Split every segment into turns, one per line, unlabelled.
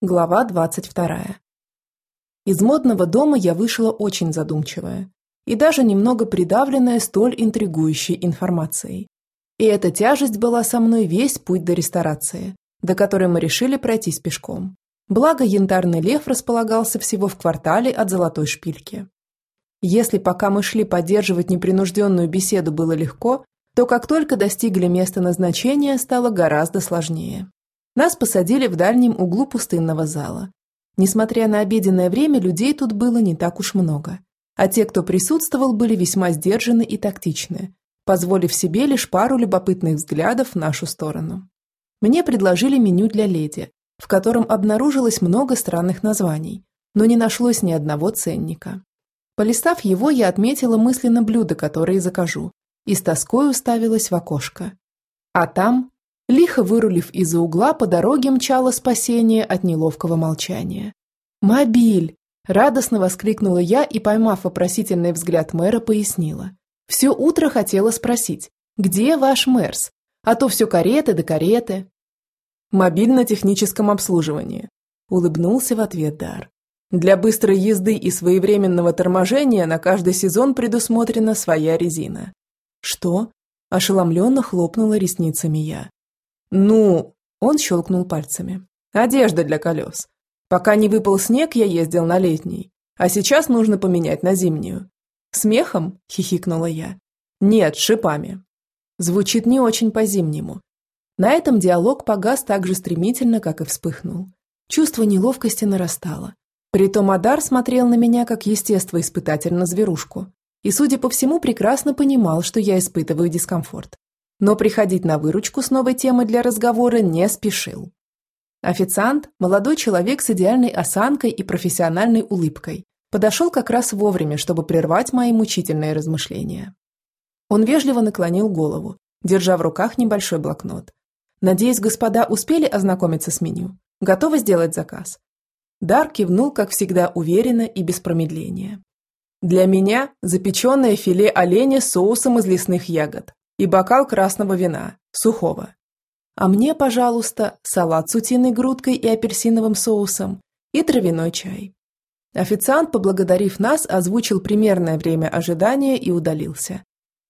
Глава 22. Из модного дома я вышла очень задумчивая и даже немного придавленная столь интригующей информацией. И эта тяжесть была со мной весь путь до ресторации, до которой мы решили пройтись пешком. Благо, янтарный лев располагался всего в квартале от золотой шпильки. Если пока мы шли поддерживать непринужденную беседу было легко, то как только достигли места назначения, стало гораздо сложнее. Нас посадили в дальнем углу пустынного зала. Несмотря на обеденное время, людей тут было не так уж много. А те, кто присутствовал, были весьма сдержаны и тактичны, позволив себе лишь пару любопытных взглядов в нашу сторону. Мне предложили меню для леди, в котором обнаружилось много странных названий, но не нашлось ни одного ценника. Полистав его, я отметила мысленно блюда, которые закажу, и с тоской уставилась в окошко. А там Лихо вырулив из-за угла, по дороге мчало спасение от неловкого молчания. «Мобиль!» – радостно воскликнула я и, поймав вопросительный взгляд мэра, пояснила. «Все утро хотела спросить, где ваш мэрс? А то все кареты да кареты». «Мобиль на техническом обслуживании», – улыбнулся в ответ Дар. «Для быстрой езды и своевременного торможения на каждый сезон предусмотрена своя резина». «Что?» – ошеломленно хлопнула ресницами я. «Ну...» – он щелкнул пальцами. «Одежда для колес. Пока не выпал снег, я ездил на летний, а сейчас нужно поменять на зимнюю». «Смехом?» – хихикнула я. «Нет, шипами». Звучит не очень по-зимнему. На этом диалог погас так же стремительно, как и вспыхнул. Чувство неловкости нарастало. Притом Адар смотрел на меня как естествоиспытатель на зверушку. И, судя по всему, прекрасно понимал, что я испытываю дискомфорт но приходить на выручку с новой темой для разговора не спешил. Официант, молодой человек с идеальной осанкой и профессиональной улыбкой, подошел как раз вовремя, чтобы прервать мои мучительные размышления. Он вежливо наклонил голову, держа в руках небольшой блокнот. «Надеюсь, господа успели ознакомиться с меню? Готовы сделать заказ?» Дар кивнул, как всегда, уверенно и без промедления. «Для меня запеченное филе оленя с соусом из лесных ягод, и бокал красного вина, сухого. А мне, пожалуйста, салат с утиной грудкой и апельсиновым соусом и травяной чай. Официант, поблагодарив нас, озвучил примерное время ожидания и удалился.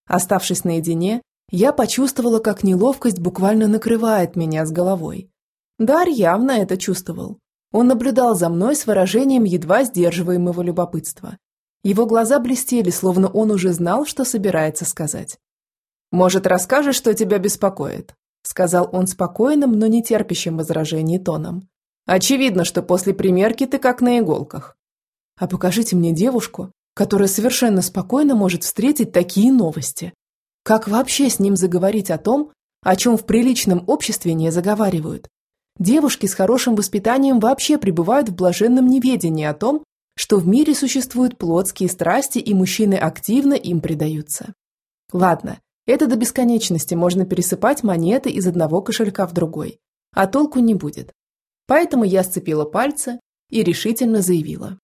Оставшись наедине, я почувствовала, как неловкость буквально накрывает меня с головой. Дар явно это чувствовал. Он наблюдал за мной с выражением едва сдерживаемого любопытства. Его глаза блестели, словно он уже знал, что собирается сказать. «Может, расскажешь, что тебя беспокоит?» – сказал он спокойным, но не терпящим возражений тоном. «Очевидно, что после примерки ты как на иголках». «А покажите мне девушку, которая совершенно спокойно может встретить такие новости. Как вообще с ним заговорить о том, о чем в приличном обществе не заговаривают? Девушки с хорошим воспитанием вообще пребывают в блаженном неведении о том, что в мире существуют плотские страсти, и мужчины активно им предаются. Ладно, это до бесконечности можно пересыпать монеты из одного кошелька в другой, а толку не будет. Поэтому я сцепила пальцы и решительно заявила.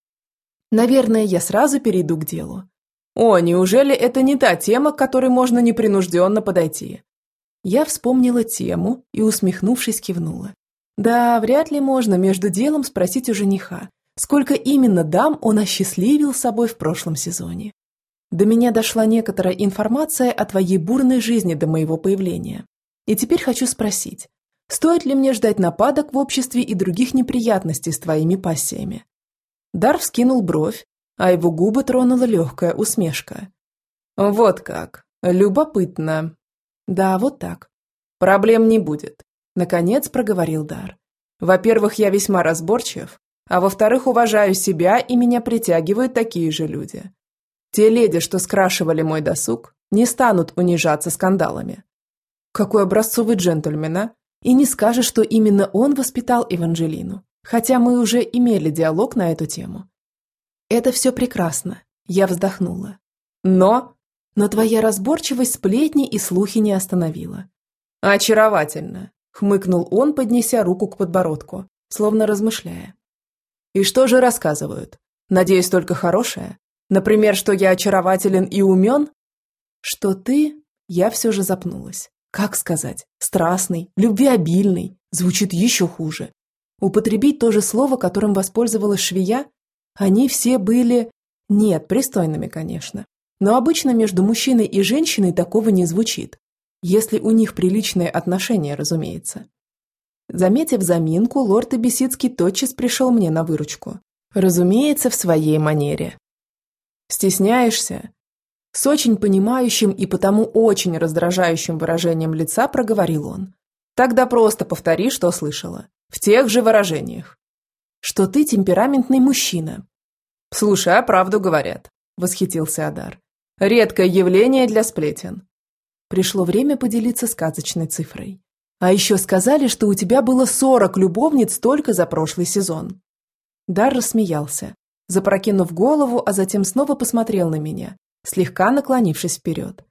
Наверное, я сразу перейду к делу. О, неужели это не та тема, к которой можно непринужденно подойти? Я вспомнила тему и, усмехнувшись, кивнула. Да, вряд ли можно между делом спросить у жениха, сколько именно дам он осчастливил собой в прошлом сезоне. До меня дошла некоторая информация о твоей бурной жизни до моего появления. И теперь хочу спросить, стоит ли мне ждать нападок в обществе и других неприятностей с твоими пассиями?» Дар вскинул бровь, а его губы тронула легкая усмешка. «Вот как. Любопытно. Да, вот так. Проблем не будет», – наконец проговорил Дар. «Во-первых, я весьма разборчив, а во-вторых, уважаю себя и меня притягивают такие же люди. Те леди, что скрашивали мой досуг, не станут унижаться скандалами. Какой образцовый джентльмен, а? И не скажешь, что именно он воспитал Эванжелину, хотя мы уже имели диалог на эту тему. Это все прекрасно, я вздохнула. Но... Но твоя разборчивость сплетни и слухи не остановила. Очаровательно, хмыкнул он, поднеся руку к подбородку, словно размышляя. И что же рассказывают? Надеюсь, только хорошее? Например, что я очарователен и умен? Что ты? Я все же запнулась. Как сказать? Страстный, любвеобильный. Звучит еще хуже. Употребить то же слово, которым воспользовалась швея? Они все были... Нет, пристойными, конечно. Но обычно между мужчиной и женщиной такого не звучит. Если у них приличные отношения, разумеется. Заметив заминку, лорд Эбисицкий тотчас пришел мне на выручку. Разумеется, в своей манере. «Стесняешься?» С очень понимающим и потому очень раздражающим выражением лица проговорил он. «Тогда просто повтори, что слышала. В тех же выражениях. Что ты темпераментный мужчина». «Слушай, а правду говорят», – восхитился Адар. «Редкое явление для сплетен». Пришло время поделиться сказочной цифрой. А еще сказали, что у тебя было сорок любовниц только за прошлый сезон. Дар рассмеялся, запрокинув голову, а затем снова посмотрел на меня, слегка наклонившись вперед.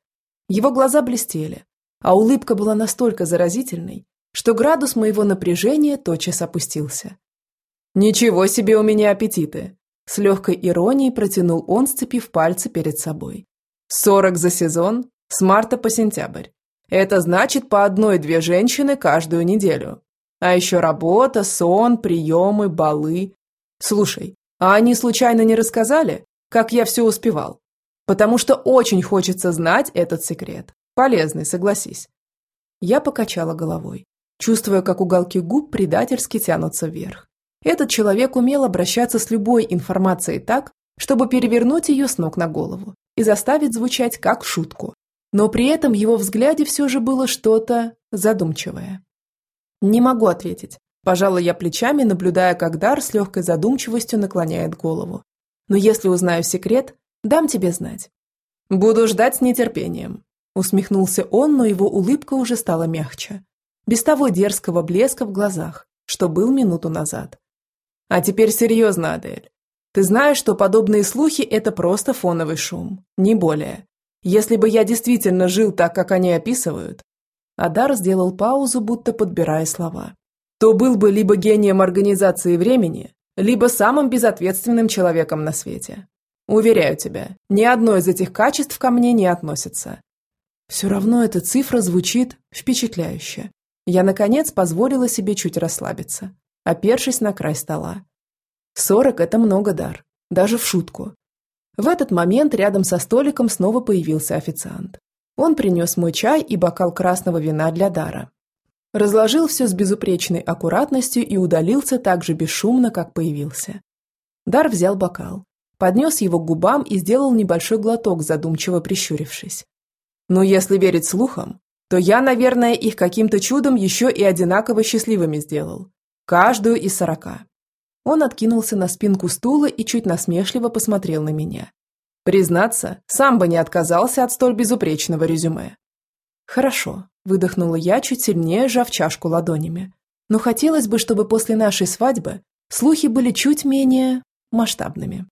Его глаза блестели, а улыбка была настолько заразительной, что градус моего напряжения тотчас опустился. «Ничего себе у меня аппетиты!» С легкой иронией протянул он, сцепив пальцы перед собой. «Сорок за сезон? С марта по сентябрь. Это значит по одной-две женщины каждую неделю. А еще работа, сон, приемы, балы. Слушай, а они случайно не рассказали, как я все успевал? Потому что очень хочется знать этот секрет. Полезный, согласись. Я покачала головой, чувствуя, как уголки губ предательски тянутся вверх. Этот человек умел обращаться с любой информацией так, чтобы перевернуть ее с ног на голову и заставить звучать как шутку, но при этом в его взгляде все же было что-то задумчивое. Не могу ответить. Пожалуй, я плечами, наблюдая, как Дар с легкой задумчивостью наклоняет голову. Но если узнаю секрет, дам тебе знать. Буду ждать с нетерпением. Усмехнулся он, но его улыбка уже стала мягче. Без того дерзкого блеска в глазах, что был минуту назад. А теперь серьезно, Адель. Ты знаешь, что подобные слухи – это просто фоновый шум, не более. Если бы я действительно жил так, как они описывают, Адар сделал паузу, будто подбирая слова, то был бы либо гением организации времени, либо самым безответственным человеком на свете. Уверяю тебя, ни одно из этих качеств ко мне не относится. Все равно эта цифра звучит впечатляюще. Я, наконец, позволила себе чуть расслабиться, опершись на край стола. Сорок – это много дар, даже в шутку. В этот момент рядом со столиком снова появился официант. Он принес мой чай и бокал красного вина для Дара. Разложил все с безупречной аккуратностью и удалился так же бесшумно, как появился. Дар взял бокал, поднес его к губам и сделал небольшой глоток, задумчиво прищурившись. «Ну, если верить слухам, то я, наверное, их каким-то чудом еще и одинаково счастливыми сделал. Каждую из сорока. Он откинулся на спинку стула и чуть насмешливо посмотрел на меня. Признаться, сам бы не отказался от столь безупречного резюме. «Хорошо», – выдохнула я, чуть сильнее сжав чашку ладонями. «Но хотелось бы, чтобы после нашей свадьбы слухи были чуть менее масштабными».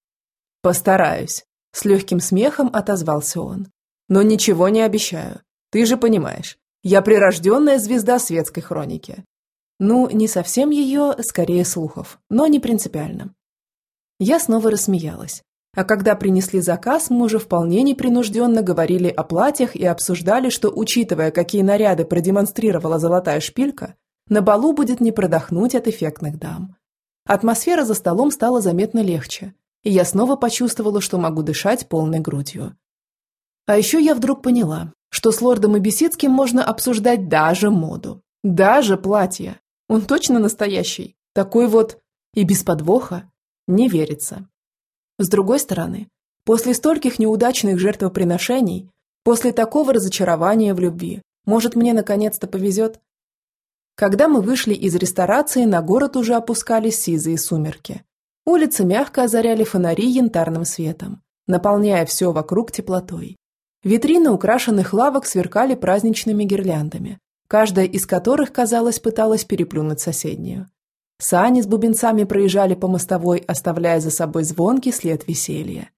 «Постараюсь», – с легким смехом отозвался он. «Но ничего не обещаю. Ты же понимаешь, я прирожденная звезда светской хроники. Ну, не совсем ее, скорее слухов, но не принципиально. Я снова рассмеялась. А когда принесли заказ, мы уже вполне непринужденно говорили о платьях и обсуждали, что, учитывая, какие наряды продемонстрировала золотая шпилька, на балу будет не продохнуть от эффектных дам. Атмосфера за столом стала заметно легче, и я снова почувствовала, что могу дышать полной грудью. А еще я вдруг поняла, что с лордом Эбисицким можно обсуждать даже моду, даже платья. Он точно настоящий? Такой вот и без подвоха? Не верится. С другой стороны, после стольких неудачных жертвоприношений, после такого разочарования в любви, может, мне наконец-то повезет? Когда мы вышли из ресторации, на город уже опускались сизые сумерки. Улицы мягко озаряли фонари янтарным светом, наполняя все вокруг теплотой. Витрины украшенных лавок сверкали праздничными гирляндами, каждая из которых, казалось, пыталась переплюнуть соседнюю. Сани с бубенцами проезжали по мостовой, оставляя за собой звонкий след веселья.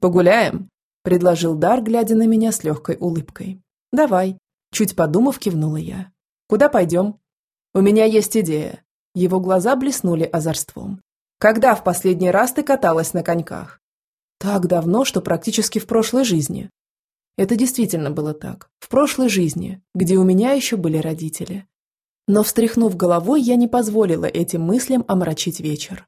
«Погуляем?» – предложил Дар, глядя на меня с легкой улыбкой. «Давай», – чуть подумав, кивнула я. «Куда пойдем?» «У меня есть идея». Его глаза блеснули озорством. «Когда в последний раз ты каталась на коньках?» «Так давно, что практически в прошлой жизни», это действительно было так. В прошлой жизни, где у меня еще были родители. Но, встряхнув головой, я не позволила этим мыслям омрачить вечер.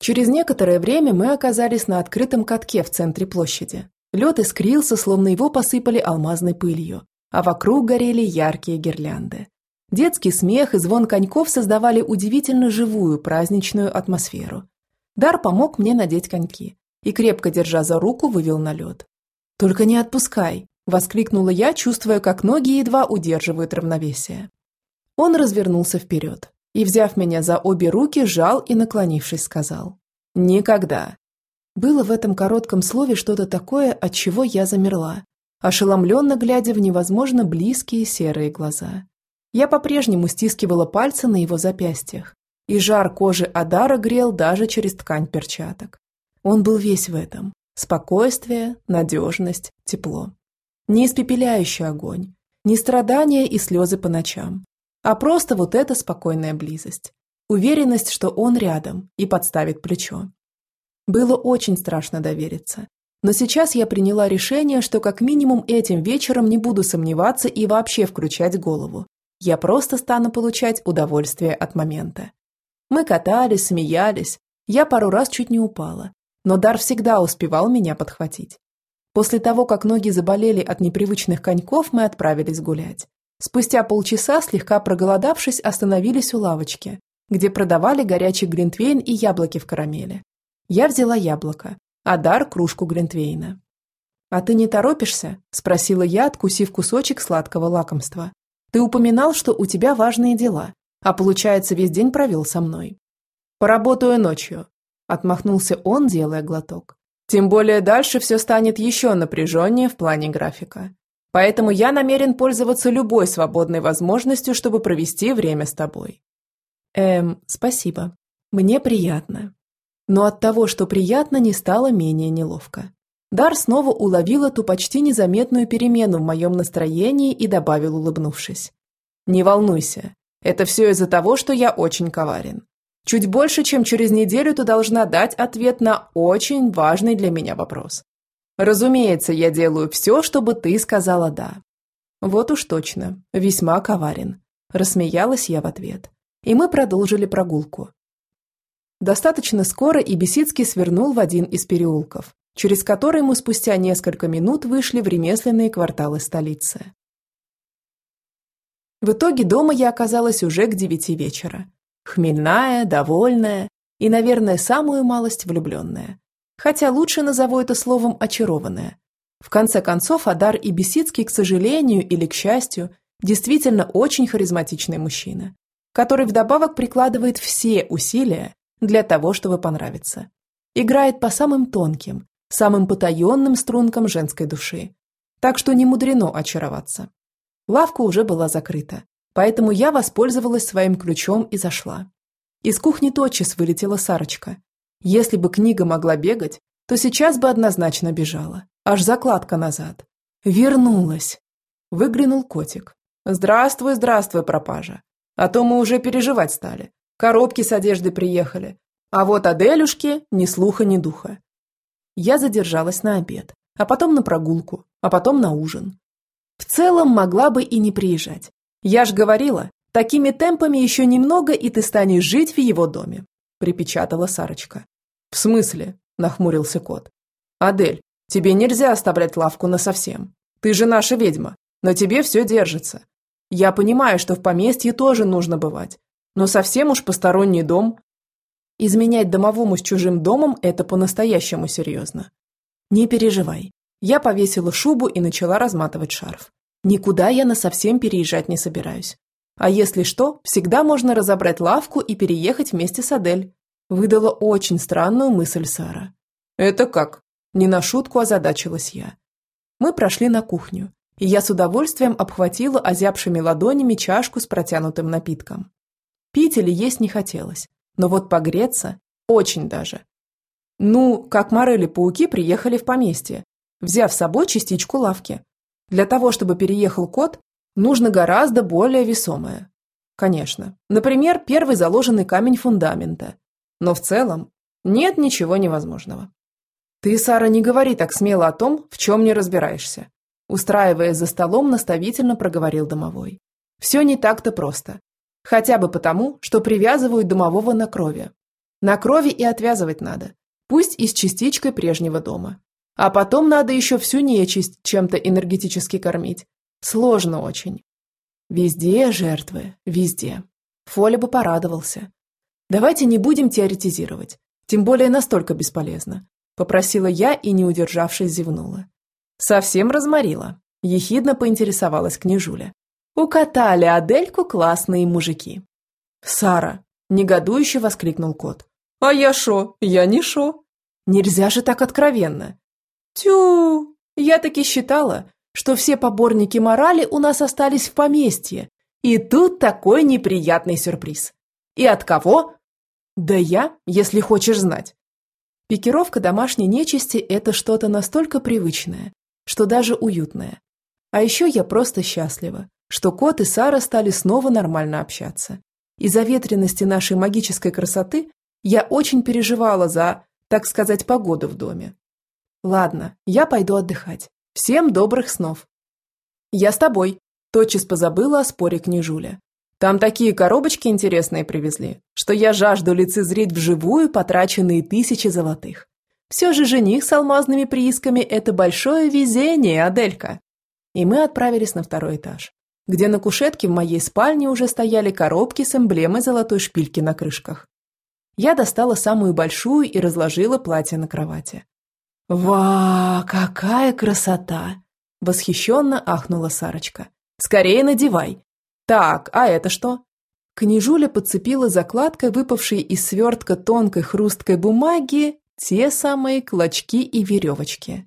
Через некоторое время мы оказались на открытом катке в центре площади. Лед искрился, словно его посыпали алмазной пылью, а вокруг горели яркие гирлянды. Детский смех и звон коньков создавали удивительно живую праздничную атмосферу. Дар помог мне надеть коньки и, крепко держа за руку, вывел на лед. «Только не отпускай!» – воскликнула я, чувствуя, как ноги едва удерживают равновесие. Он развернулся вперед и, взяв меня за обе руки, сжал и, наклонившись, сказал «Никогда». Было в этом коротком слове что-то такое, от чего я замерла, ошеломленно глядя в невозможно близкие серые глаза. Я по-прежнему стискивала пальцы на его запястьях, и жар кожи Адара грел даже через ткань перчаток. Он был весь в этом. Спокойствие, надежность, тепло. Не испепеляющий огонь, не страдания и слезы по ночам, а просто вот эта спокойная близость. Уверенность, что он рядом и подставит плечо. Было очень страшно довериться. Но сейчас я приняла решение, что как минимум этим вечером не буду сомневаться и вообще включать голову. Я просто стану получать удовольствие от момента. Мы катались, смеялись. Я пару раз чуть не упала. Но Дар всегда успевал меня подхватить. После того, как ноги заболели от непривычных коньков, мы отправились гулять. Спустя полчаса, слегка проголодавшись, остановились у лавочки, где продавали горячий глинтвейн и яблоки в карамели. Я взяла яблоко, а Дар – кружку глинтвейна. «А ты не торопишься?» – спросила я, откусив кусочек сладкого лакомства. Ты упоминал, что у тебя важные дела, а получается, весь день провел со мной. Поработаю ночью, отмахнулся он, делая глоток. Тем более дальше все станет еще напряженнее в плане графика. Поэтому я намерен пользоваться любой свободной возможностью, чтобы провести время с тобой. Эм, спасибо. Мне приятно. Но от того, что приятно, не стало менее неловко. Дар снова уловила ту почти незаметную перемену в моем настроении и добавил, улыбнувшись. «Не волнуйся. Это все из-за того, что я очень коварен. Чуть больше, чем через неделю ты должна дать ответ на очень важный для меня вопрос. Разумеется, я делаю все, чтобы ты сказала «да». Вот уж точно, весьма коварен. Рассмеялась я в ответ. И мы продолжили прогулку. Достаточно скоро и Бесицкий свернул в один из переулков, через который мы спустя несколько минут вышли в ремесленные кварталы столицы. В итоге дома я оказалась уже к девяти вечера. Хмельная, довольная и, наверное, самую малость влюбленная. Хотя лучше назову это словом «очарованная». В конце концов, Адар и Бесицкий, к сожалению или к счастью, действительно очень харизматичный мужчина, который вдобавок прикладывает все усилия для того, чтобы понравиться. Играет по самым тонким, самым потаенным стрункам женской души. Так что не мудрено очароваться. Лавка уже была закрыта, поэтому я воспользовалась своим ключом и зашла. Из кухни тотчас вылетела Сарочка. Если бы книга могла бегать, то сейчас бы однозначно бежала. Аж закладка назад. Вернулась. Выглянул котик. «Здравствуй, здравствуй, пропажа. А то мы уже переживать стали. Коробки с одеждой приехали. А вот Аделюшки ни слуха, ни духа. Я задержалась на обед, а потом на прогулку, а потом на ужин. В целом могла бы и не приезжать. Я ж говорила, такими темпами еще немного, и ты станешь жить в его доме, припечатала Сарочка. В смысле? нахмурился кот. Адель, тебе нельзя оставлять лавку насовсем. Ты же наша ведьма, но тебе все держится. Я понимаю, что в поместье тоже нужно бывать, но совсем уж посторонний дом Изменять домовому с чужим домом – это по-настоящему серьезно. Не переживай. Я повесила шубу и начала разматывать шарф. Никуда я на совсем переезжать не собираюсь. А если что, всегда можно разобрать лавку и переехать вместе с Адель. Выдала очень странную мысль Сара. Это как? Не на шутку озадачилась я. Мы прошли на кухню, и я с удовольствием обхватила озябшими ладонями чашку с протянутым напитком. Пить или есть не хотелось, но вот погреться – очень даже. Ну, как морели-пауки приехали в поместье, взяв с собой частичку лавки. Для того, чтобы переехал кот, нужно гораздо более весомое. Конечно, например, первый заложенный камень фундамента. Но в целом нет ничего невозможного. Ты, Сара, не говори так смело о том, в чем не разбираешься. Устраиваясь за столом, наставительно проговорил домовой. Все не так-то просто. Хотя бы потому, что привязывают домового на крови. На крови и отвязывать надо, пусть и с частичкой прежнего дома. А потом надо еще всю нечисть чем-то энергетически кормить. Сложно очень. Везде жертвы, везде. Фоля бы порадовался. Давайте не будем теоретизировать, тем более настолько бесполезно. Попросила я и, не удержавшись, зевнула. Совсем разморила. Ехидно поинтересовалась княжуля. Укатали Адельку классные мужики. «Сара!» – негодующе воскликнул кот. «А я шо? Я не шо!» «Нельзя же так откровенно!» «Тю! Я таки считала, что все поборники морали у нас остались в поместье. И тут такой неприятный сюрприз. И от кого? Да я, если хочешь знать. Пикировка домашней нечисти – это что-то настолько привычное, что даже уютное. А еще я просто счастлива, что кот и Сара стали снова нормально общаться. Из-за ветренности нашей магической красоты я очень переживала за, так сказать, погоду в доме. Ладно, я пойду отдыхать. Всем добрых снов. Я с тобой. Тотчас позабыла о споре княжуля. Там такие коробочки интересные привезли, что я жажду лицезреть вживую потраченные тысячи золотых. Все же жених с алмазными приисками – это большое везение, Аделька. И мы отправились на второй этаж, где на кушетке в моей спальне уже стояли коробки с эмблемой золотой шпильки на крышках. Я достала самую большую и разложила платье на кровати. «Ва, какая красота!» – восхищенно ахнула Сарочка. «Скорее надевай!» «Так, а это что?» Княжуля подцепила закладкой, выпавшей из свертка тонкой хрусткой бумаги, те самые клочки и веревочки.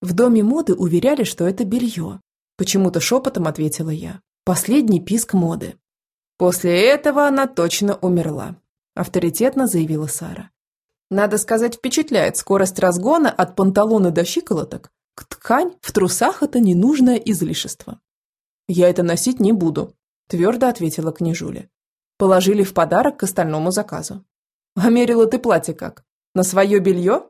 В доме моды уверяли, что это белье. Почему-то шепотом ответила я. Последний писк моды. После этого она точно умерла, авторитетно заявила Сара. Надо сказать, впечатляет скорость разгона от панталона до щиколоток. К ткань в трусах это ненужное излишество. «Я это носить не буду», – твердо ответила княжуля. Положили в подарок к остальному заказу. «А мерила ты платье как? На свое белье?»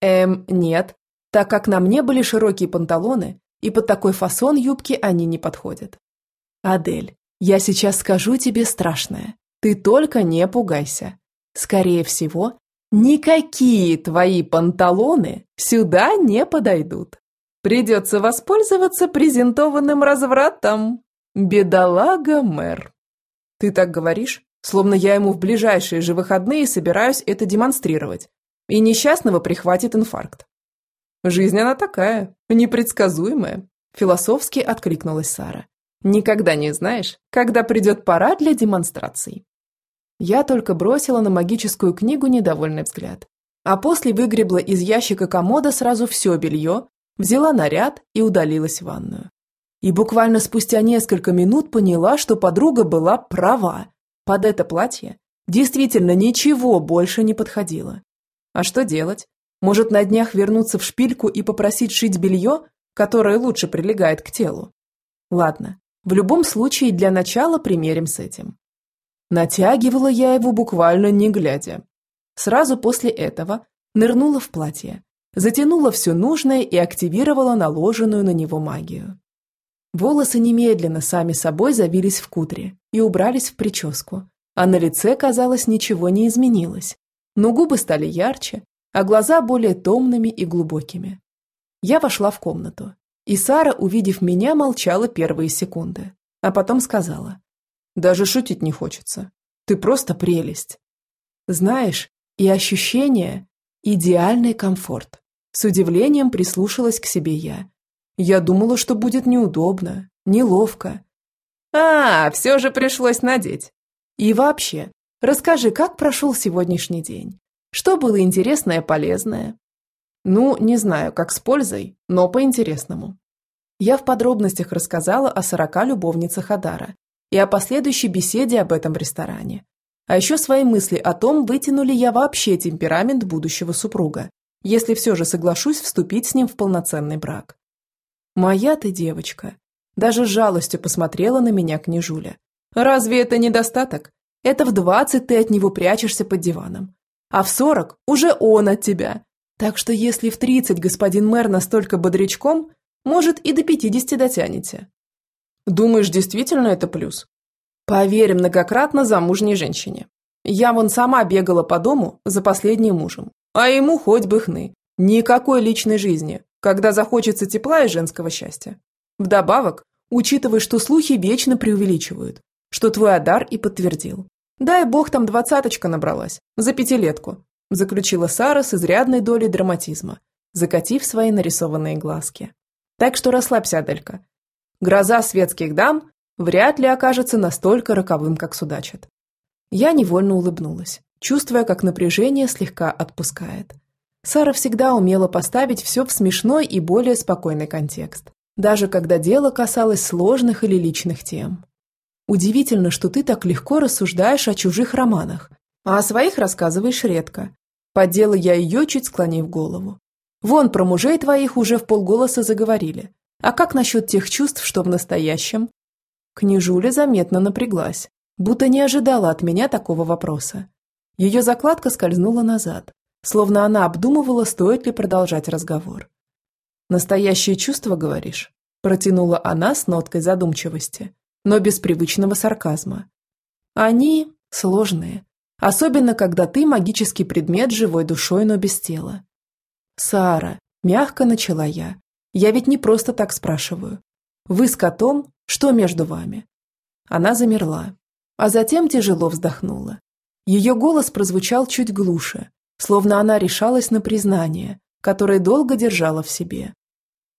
«Эм, нет, так как на мне были широкие панталоны, и под такой фасон юбки они не подходят». «Адель, я сейчас скажу тебе страшное. Ты только не пугайся. Скорее всего, Никакие твои панталоны сюда не подойдут. Придется воспользоваться презентованным развратом. Бедолага мэр. Ты так говоришь, словно я ему в ближайшие же выходные собираюсь это демонстрировать, и несчастного прихватит инфаркт. Жизнь она такая, непредсказуемая, философски откликнулась Сара. Никогда не знаешь, когда придет пора для демонстраций. Я только бросила на магическую книгу недовольный взгляд. А после выгребла из ящика комода сразу все белье, взяла наряд и удалилась в ванную. И буквально спустя несколько минут поняла, что подруга была права. Под это платье действительно ничего больше не подходило. А что делать? Может, на днях вернуться в шпильку и попросить шить белье, которое лучше прилегает к телу? Ладно, в любом случае для начала примерим с этим. Натягивала я его буквально не глядя. Сразу после этого нырнула в платье, затянула все нужное и активировала наложенную на него магию. Волосы немедленно сами собой завились в кудре и убрались в прическу, а на лице, казалось, ничего не изменилось. Но губы стали ярче, а глаза более томными и глубокими. Я вошла в комнату, и Сара, увидев меня, молчала первые секунды, а потом сказала. Даже шутить не хочется. Ты просто прелесть. Знаешь, и ощущение – идеальный комфорт. С удивлением прислушалась к себе я. Я думала, что будет неудобно, неловко. А, все же пришлось надеть. И вообще, расскажи, как прошел сегодняшний день? Что было интересное, полезное? Ну, не знаю, как с пользой, но по-интересному. Я в подробностях рассказала о сорока любовницах Адара и о последующей беседе об этом ресторане. А еще свои мысли о том, вытяну ли я вообще темперамент будущего супруга, если все же соглашусь вступить с ним в полноценный брак. «Моя ты девочка!» Даже жалостью посмотрела на меня княжуля. «Разве это недостаток? Это в двадцать ты от него прячешься под диваном. А в сорок уже он от тебя. Так что если в тридцать господин мэр настолько бодрячком, может и до пятидесяти дотянете. Думаешь, действительно это плюс? Поверь многократно замужней женщине. Я вон сама бегала по дому за последним мужем, а ему хоть бы хны. Никакой личной жизни, когда захочется тепла и женского счастья. Вдобавок, учитывая, что слухи вечно преувеличивают, что твой Адар и подтвердил. Дай бог там двадцаточка набралась, за пятилетку, заключила Сара с изрядной долей драматизма, закатив свои нарисованные глазки. Так что расслабься, Аделька. Гроза светских дам вряд ли окажется настолько роковым, как судачат. Я невольно улыбнулась, чувствуя, как напряжение слегка отпускает. Сара всегда умела поставить все в смешной и более спокойный контекст, даже когда дело касалось сложных или личных тем. Удивительно, что ты так легко рассуждаешь о чужих романах, а о своих рассказываешь редко. Поддела я ее, чуть склонив голову. Вон про мужей твоих уже в полголоса заговорили. А как насчет тех чувств, что в настоящем? Княжуля заметно напряглась, будто не ожидала от меня такого вопроса. Ее закладка скользнула назад, словно она обдумывала, стоит ли продолжать разговор. «Настоящие чувства, говоришь?» протянула она с ноткой задумчивости, но без привычного сарказма. «Они сложные, особенно когда ты магический предмет живой душой, но без тела». «Сара», – мягко начала я, – «я ведь не просто так спрашиваю. Вы с котом, что между вами?» Она замерла, а затем тяжело вздохнула. Ее голос прозвучал чуть глуше, словно она решалась на признание, которое долго держала в себе.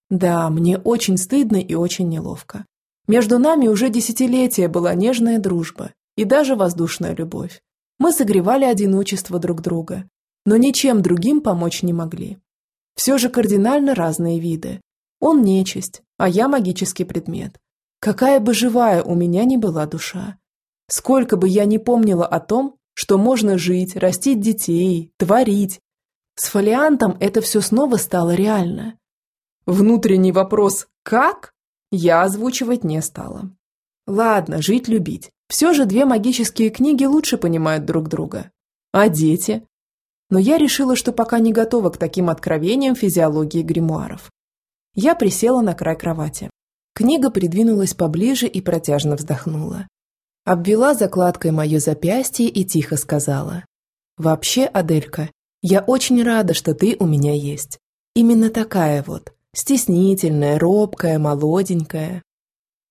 Да, мне очень стыдно и очень неловко. Между нами уже десятилетия была нежная дружба и даже воздушная любовь. Мы согревали одиночество друг друга, но ничем другим помочь не могли. Все же кардинально разные виды. Он нечисть, а я магический предмет. Какая бы живая у меня ни была душа. Сколько бы я ни помнила о том, что можно жить, растить детей, творить. С фолиантом это все снова стало реально. Внутренний вопрос «как?» я озвучивать не стала. Ладно, жить-любить. Все же две магические книги лучше понимают друг друга. А дети? Но я решила, что пока не готова к таким откровениям физиологии гримуаров. Я присела на край кровати. Книга придвинулась поближе и протяжно вздохнула. Обвела закладкой мое запястье и тихо сказала. «Вообще, Аделька, я очень рада, что ты у меня есть. Именно такая вот, стеснительная, робкая, молоденькая».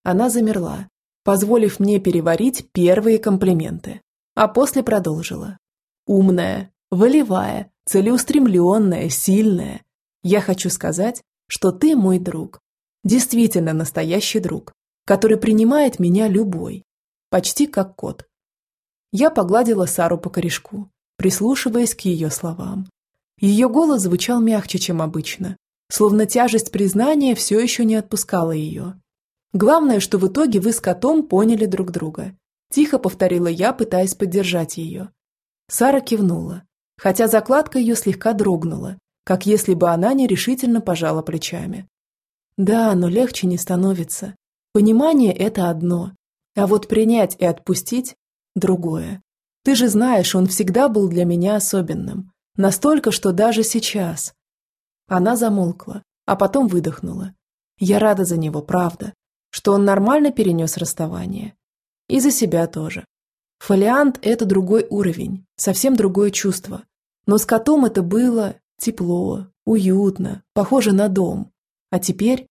Она замерла, позволив мне переварить первые комплименты, а после продолжила. «Умная, волевая, целеустремленная, сильная. Я хочу сказать, что ты мой друг. Действительно настоящий друг, который принимает меня любой, почти как кот. Я погладила Сару по корешку, прислушиваясь к ее словам. Ее голос звучал мягче, чем обычно, словно тяжесть признания все еще не отпускала ее. Главное, что в итоге вы с котом поняли друг друга. Тихо повторила я, пытаясь поддержать ее. Сара кивнула, хотя закладка ее слегка дрогнула, как если бы она нерешительно пожала плечами. Да, но легче не становится. Понимание – это одно, а вот принять и отпустить – другое. Ты же знаешь, он всегда был для меня особенным. Настолько, что даже сейчас. Она замолкла, а потом выдохнула. Я рада за него, правда, что он нормально перенес расставание. И за себя тоже. Фолиант – это другой уровень, совсем другое чувство. Но с котом это было тепло, уютно, похоже на дом. А теперь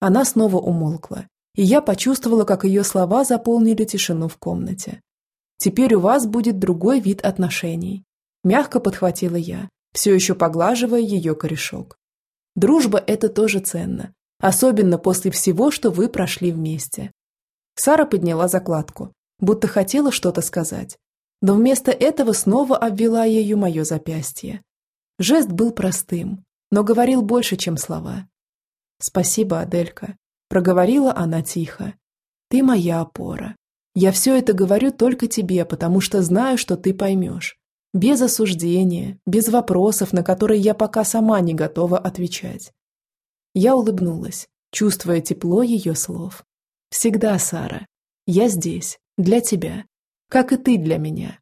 она снова умолкла, и я почувствовала, как ее слова заполнили тишину в комнате. «Теперь у вас будет другой вид отношений», – мягко подхватила я, все еще поглаживая ее корешок. «Дружба – это тоже ценно, особенно после всего, что вы прошли вместе». Сара подняла закладку, будто хотела что-то сказать, но вместо этого снова обвела ею мое запястье. Жест был простым, но говорил больше, чем слова. «Спасибо, Аделька», Проговорила она тихо. «Ты моя опора. Я все это говорю только тебе, потому что знаю, что ты поймешь. Без осуждения, без вопросов, на которые я пока сама не готова отвечать». Я улыбнулась, чувствуя тепло ее слов. «Всегда, Сара. Я здесь, для тебя, как и ты для меня.